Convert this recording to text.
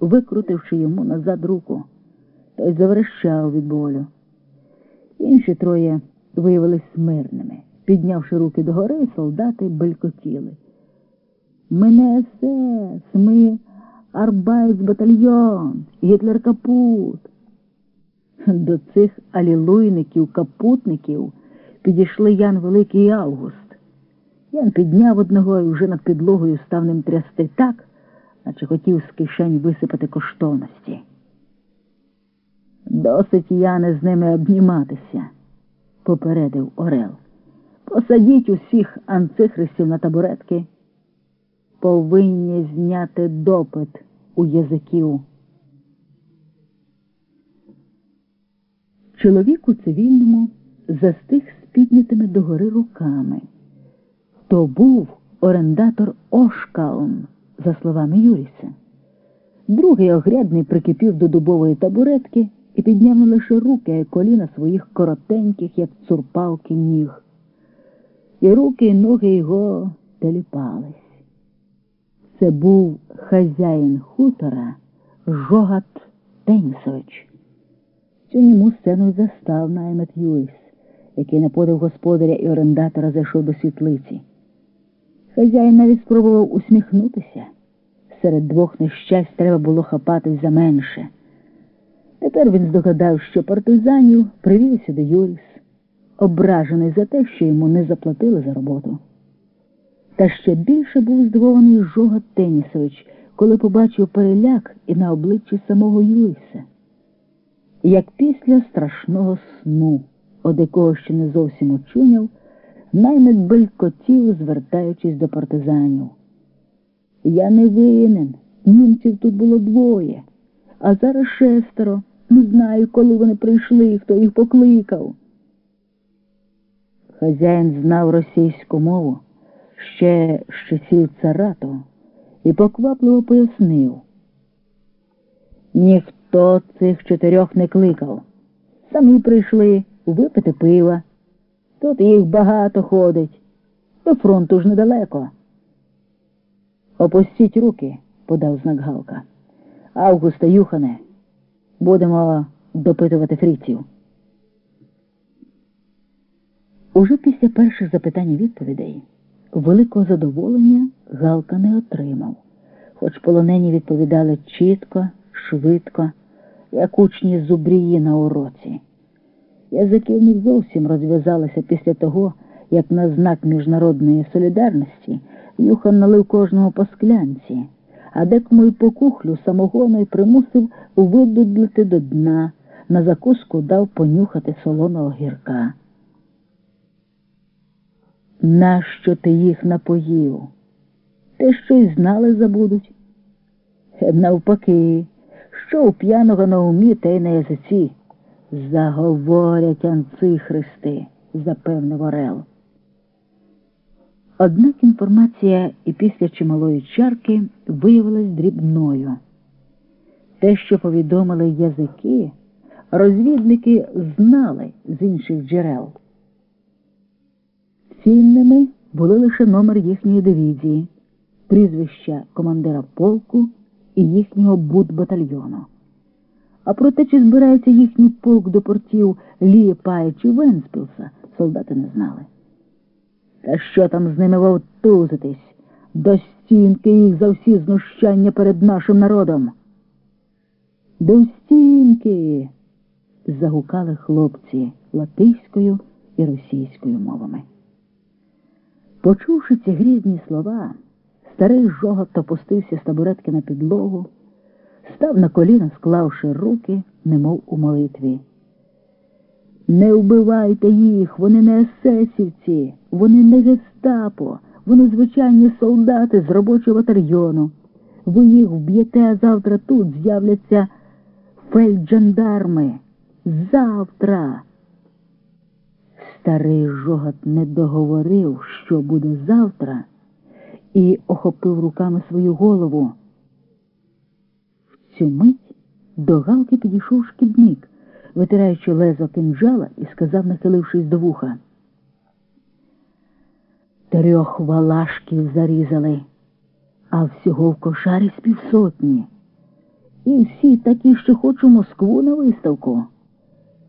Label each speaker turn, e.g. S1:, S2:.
S1: викрутивши йому назад руку. Той заверещав від болю. Інші троє виявились смирними. Піднявши руки догори, солдати белькотіли. Мене СС, ми Арбайцбатальйон, Гітлер капут. До цих алілуйників, капутників підійшли Ян Великий і Август. Ян підняв одного і вже над підлогою став ним трясти так, наче хотів з кишень висипати коштовності. Досить, Яне, з ними обніматися, попередив Орел. Посадіть усіх анцихристів на табуретки. Повинні зняти допит у язиків. Чоловік у цивільному застиг з піднятими догори руками. То був орендатор Ошкаун, за словами Юріса. Другий огрядний прикипів до дубової табуретки і підняв не лише руки, а й коліна своїх коротеньких, як цурпалки, ніг. І руки і ноги його теліпались. Це був хазяїн хутора Жогат Тенісович. Цю німу сцену застав наймет Юйс, який на подив господаря і орендатора зайшов до світлиці. Хазяїн навіть спробував усміхнутися. Серед двох нещасть треба було хапатись за менше. Тепер він здогадав, що партизанів привів сюди Юріс, ображений за те, що йому не заплатили за роботу. Та ще більше був здивований Жога Тенісович, коли побачив переляк і на обличчі самого Юриса. Як після страшного сну, од якого ще не зовсім очуняв, наймит белькотів, звертаючись до партизанів. Я не винен, німців тут було двоє, а зараз шестеро. Не знаю, коли вони прийшли, хто їх покликав. Хазяїн знав російську мову ще з часів царату і поквапливо пояснив. Ніхто цих чотирьох не кликав. Самі прийшли випити пива. Тут їх багато ходить. До фронту ж недалеко. Опустіть руки, подав знак Галка. Августа Юхане, будемо допитувати фріців. Уже після перших запитань і відповідей великого задоволення Галка не отримав, хоч полонені відповідали чітко, швидко, як учні зубрії на уроці. Язики них зовсім розв'язалися після того, як на знак міжнародної солідарності Юхан налив кожного по склянці, а декому й по кухлю самогону й примусив видудлити до дна, на закуску дав понюхати солоного гірка. Нащо ти їх напоїв? Те, що й знали, забудуть. Навпаки, що у п'яного на умі, те й на язиці. Заговорять анцихристи, запевнив Орел. Однак інформація і після чималої чарки виявилась дрібною. Те, що повідомили язики, розвідники знали з інших джерел. Цінними були лише номер їхньої дивізії, прізвища командира полку і їхнього будбатальйону. А про те, чи збирається їхній полк до портів Лієпая чи Венспілса, солдати не знали. Та що там з ними вовтузитись? До стінки їх за всі знущання перед нашим народом. До стінки. загукали хлопці латиською і російською мовами. Почувши ці грізні слова, старий жогот опустився з табуретки на підлогу, став на коліна, склавши руки, немов у молитві. Не вбивайте їх, вони не есесівці, вони не гестапо, вони звичайні солдати з робочого батальйону. Ви їх вб'єте, а завтра тут з'являться фельджандарми. Завтра. Старий жогат не договорив, що буде завтра, і охопив руками свою голову. В цю мить до галки підійшов шкідник, витираючи лезо кинджала, і сказав, нахилившись до вуха. Трьох валашків зарізали, а всього в кошарі з півсотні. І всі такі, що хочу Москву на виставку.